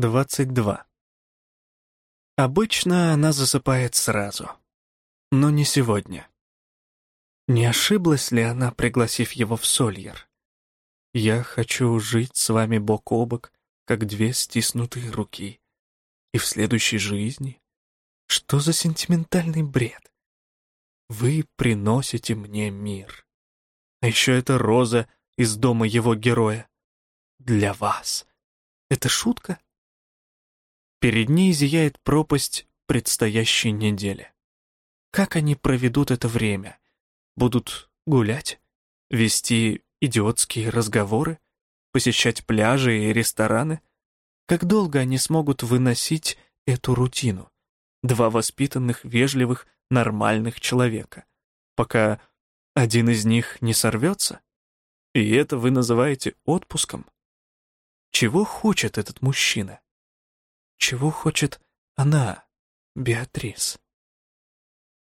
22. Обычно она засыпает сразу. Но не сегодня. Не ошиблась ли она, пригласив его в Сольер? «Я хочу жить с вами бок о бок, как две стиснутые руки. И в следующей жизни? Что за сентиментальный бред? Вы приносите мне мир. А еще это роза из дома его героя. Для вас. Это шутка?» Перед ней зияет пропасть предстоящей недели. Как они проведут это время? Будут гулять? Вести идиотские разговоры? Посещать пляжи и рестораны? Как долго они смогут выносить эту рутину? Два воспитанных, вежливых, нормальных человека. Пока один из них не сорвется? И это вы называете отпуском? Чего хочет этот мужчина? Чего хочет она, Беатрис?